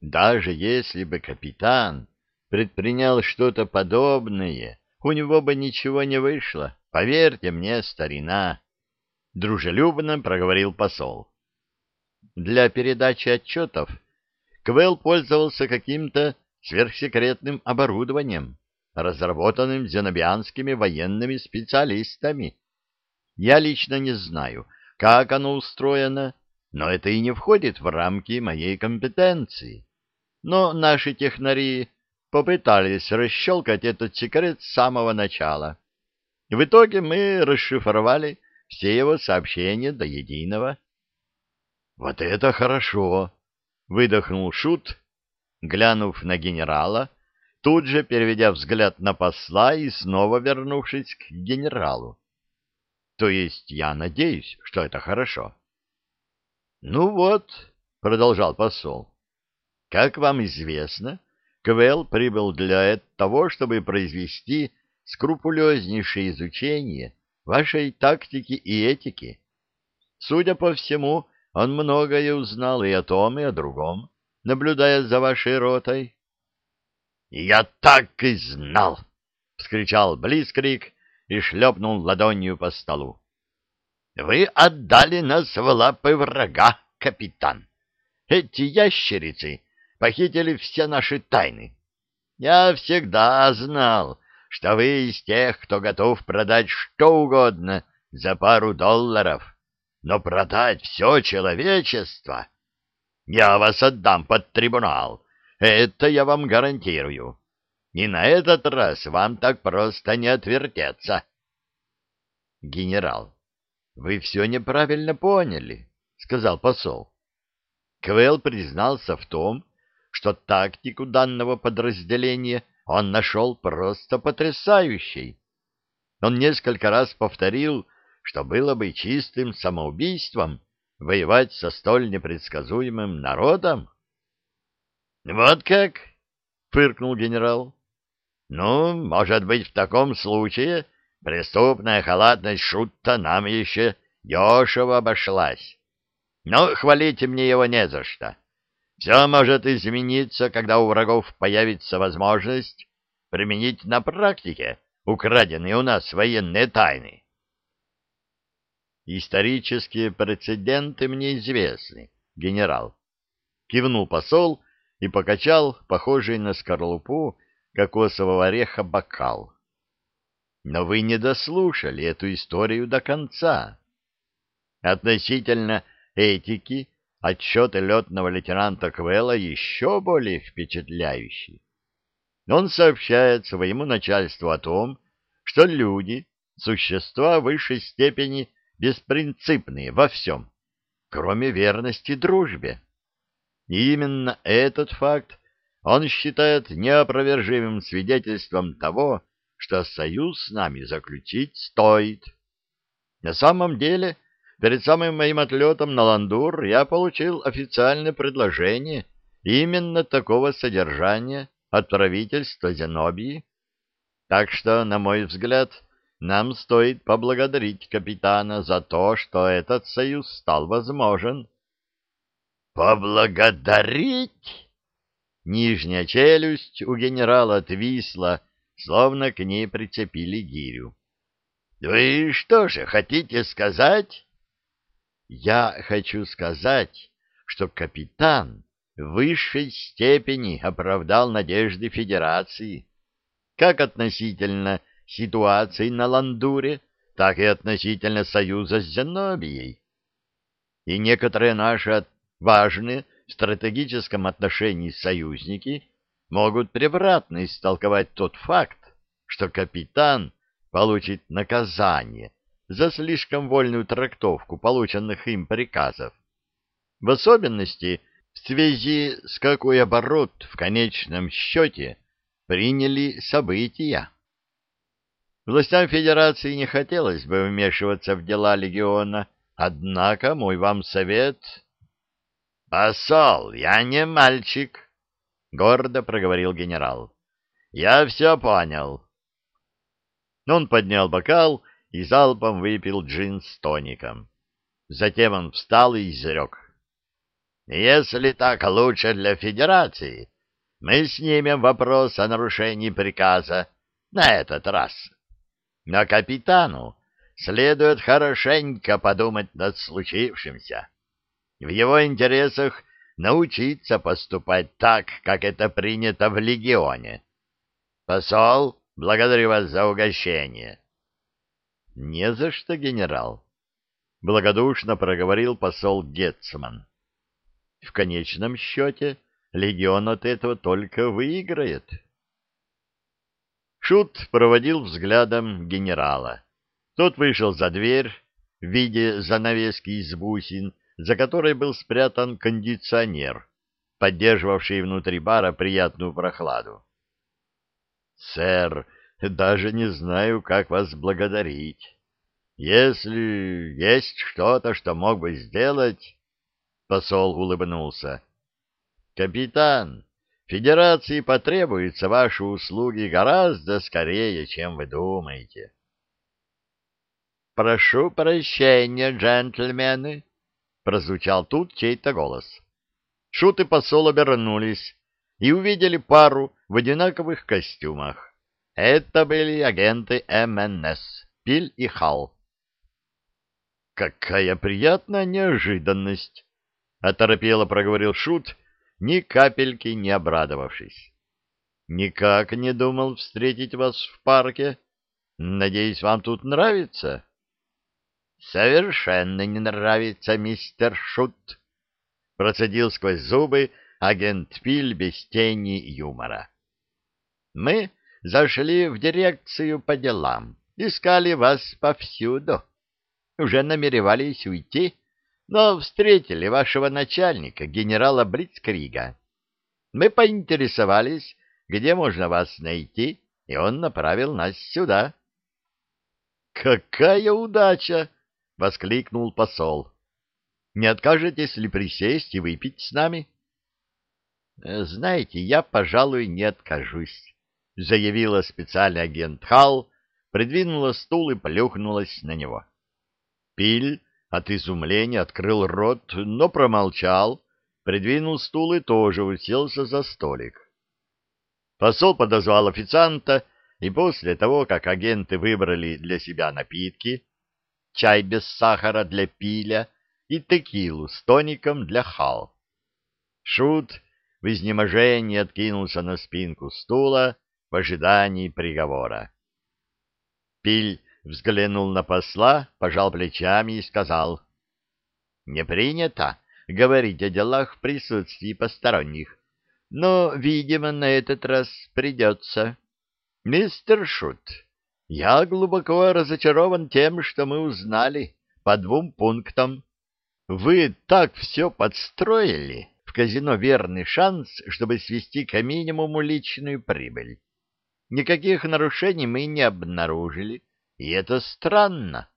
Даже если бы капитан предпринял что-то подобное, у него бы ничего не вышло. Поверьте мне, старина, — дружелюбно проговорил посол. Для передачи отчетов Квелл пользовался каким-то сверхсекретным оборудованием, разработанным зенобианскими военными специалистами. Я лично не знаю, как оно устроено, но это и не входит в рамки моей компетенции. Но наши технари попытались расщелкать этот секрет с самого начала. В итоге мы расшифровали все его сообщения до единого. — Вот это хорошо! — выдохнул Шут, глянув на генерала, тут же переведя взгляд на посла и снова вернувшись к генералу. — То есть я надеюсь, что это хорошо. — Ну вот, — продолжал посол, — как вам известно, Квелл прибыл для того, чтобы произвести скрупулезнейшее изучение вашей тактики и этики. Судя по всему, он многое узнал и о том, и о другом, наблюдая за вашей ротой. — Я так и знал! — вскричал Блискрик и шлепнул ладонью по столу. — Вы отдали нас в лапы врага, капитан. Эти ящерицы похитили все наши тайны. Я всегда знал, что вы из тех, кто готов продать что угодно за пару долларов. Но продать все человечество... Я вас отдам под трибунал. Это я вам гарантирую. И на этот раз вам так просто не отвертеться. Генерал, вы все неправильно поняли, сказал посол. Квелл признался в том, что тактику данного подразделения он нашел просто потрясающей. Он несколько раз повторил, что было бы чистым самоубийством воевать со столь непредсказуемым народом? — Вот как? — фыркнул генерал. — Ну, может быть, в таком случае преступная халатность Шутта нам еще дешево обошлась. Но хвалите мне его не за что. Все может измениться, когда у врагов появится возможность применить на практике украденные у нас военные тайны. Исторические прецеденты мне известны, генерал. Кивнул посол и покачал похожий на скорлупу кокосового ореха бокал. Но вы не дослушали эту историю до конца. Относительно этики отчеты летного лейтенанта Квелла еще более впечатляющий. Он сообщает своему начальству о том, что люди — существа высшей степени беспринципные во всем, кроме верности дружбе. И именно этот факт он считает неопровержимым свидетельством того, что союз с нами заключить стоит. На самом деле, перед самым моим отлетом на Ландур я получил официальное предложение именно такого содержания от правительства Зенобии. Так что, на мой взгляд, нам стоит поблагодарить капитана за то, что этот союз стал возможен. Поблагодарить? Нижняя челюсть у генерала отвисла, словно к ней прицепили гирю. Вы что же хотите сказать? Я хочу сказать, что капитан в высшей степени оправдал надежды Федерации, как относительно ситуации на Ландуре, так и относительно союза с Зенобией. И некоторые наши важные в стратегическом отношении союзники могут превратно истолковать тот факт, что капитан получит наказание за слишком вольную трактовку полученных им приказов. В особенности в связи с какой оборот в конечном счете приняли события. Властям Федерации не хотелось бы вмешиваться в дела легиона, однако мой вам совет... — Посол, я не мальчик, — гордо проговорил генерал. — Я все понял. Он поднял бокал и залпом выпил джин с тоником. Затем он встал и изрек. Если так лучше для Федерации, мы снимем вопрос о нарушении приказа на этот раз. Но капитану следует хорошенько подумать над случившимся. В его интересах научиться поступать так, как это принято в легионе. Посол, благодарю вас за угощение. — Не за что, генерал, — благодушно проговорил посол Гетцман. — В конечном счете легион от этого только выиграет. Шут проводил взглядом генерала. Тот вышел за дверь в виде занавески из бусин, за которой был спрятан кондиционер, поддерживавший внутри бара приятную прохладу. — Сэр, даже не знаю, как вас благодарить. Если есть что-то, что мог бы сделать... Посол улыбнулся. — Капитан, Федерации потребуются ваши услуги гораздо скорее, чем вы думаете. — Прошу прощения, джентльмены, — прозвучал тут чей-то голос. Шут и посол обернулись и увидели пару в одинаковых костюмах. Это были агенты МНС, Пиль и Хал. «Какая приятная неожиданность!» — оторопело проговорил Шут, ни капельки не обрадовавшись. «Никак не думал встретить вас в парке. Надеюсь, вам тут нравится?» «Совершенно не нравится, мистер Шут», — процедил сквозь зубы агент Пиль без тени юмора. «Мы зашли в дирекцию по делам, искали вас повсюду. Уже намеревались уйти, но встретили вашего начальника, генерала Блицкрига. Мы поинтересовались, где можно вас найти, и он направил нас сюда. «Какая удача!» — воскликнул посол. «Не откажетесь ли присесть и выпить с нами?» «Знаете, я, пожалуй, не откажусь», — заявила специальный агент Халл, придвинула стул и плюхнулась на него. Пиль от изумления открыл рот, но промолчал, придвинул стул и тоже уселся за столик. Посол подозвал официанта, и после того, как агенты выбрали для себя напитки, чай без сахара для пиля и текилу с тоником для хал. Шут в изнеможении откинулся на спинку стула в ожидании приговора. Пиль взглянул на посла, пожал плечами и сказал, «Не принято говорить о делах в присутствии посторонних, но, видимо, на этот раз придется. Мистер Шут, я глубоко разочарован тем, что мы узнали по двум пунктам. Вы так все подстроили» в казино верный шанс, чтобы свести к минимуму личную прибыль. Никаких нарушений мы не обнаружили, и это странно.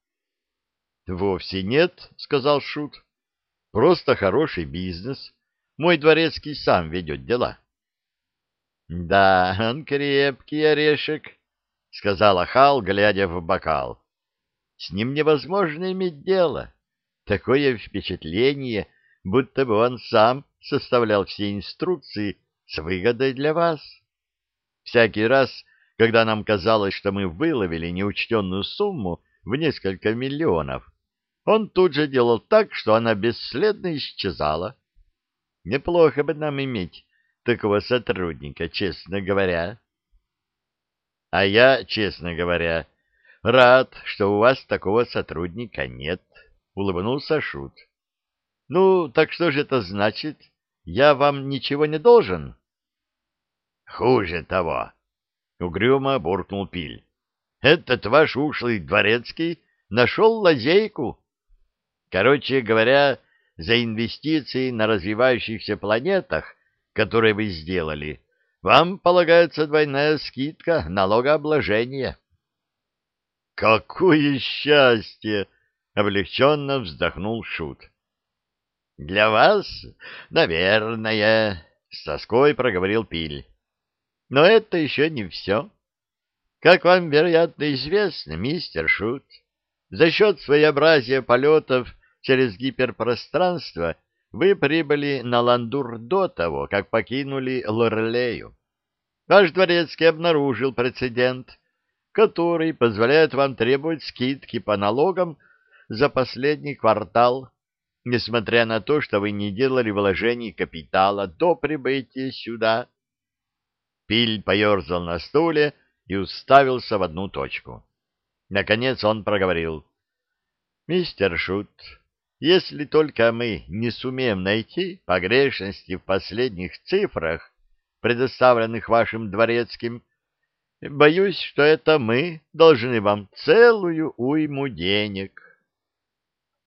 — Вовсе нет, — сказал Шут. — Просто хороший бизнес. Мой дворецкий сам ведет дела. — Да, он крепкий орешек, — сказала Хал, глядя в бокал. — С ним невозможно иметь дело. Такое впечатление, будто бы он сам составлял все инструкции с выгодой для вас. Всякий раз, когда нам казалось, что мы выловили неучтенную сумму в несколько миллионов, он тут же делал так, что она бесследно исчезала. Неплохо бы нам иметь такого сотрудника, честно говоря. А я, честно говоря, рад, что у вас такого сотрудника нет, — улыбнулся Шут. — Ну, так что же это значит? Я вам ничего не должен? — Хуже того, — угрюмо буркнул Пиль. — Этот ваш ушлый дворецкий нашел лазейку. Короче говоря, за инвестиции на развивающихся планетах, которые вы сделали, вам полагается двойная скидка налогообложения. — Какое счастье! — облегченно вздохнул Шут. — Для вас, наверное, — с тоской проговорил Пиль. Но это еще не все. Как вам, вероятно, известно, мистер Шут, за счет своеобразия полетов через гиперпространство вы прибыли на Ландур до того, как покинули Лорлею. Ваш дворецкий обнаружил прецедент, который позволяет вам требовать скидки по налогам за последний квартал, несмотря на то, что вы не делали вложений капитала до прибытия сюда. Пиль поерзал на стуле и уставился в одну точку. Наконец он проговорил. — Мистер Шут, если только мы не сумеем найти погрешности в последних цифрах, предоставленных вашим дворецким, боюсь, что это мы должны вам целую уйму денег.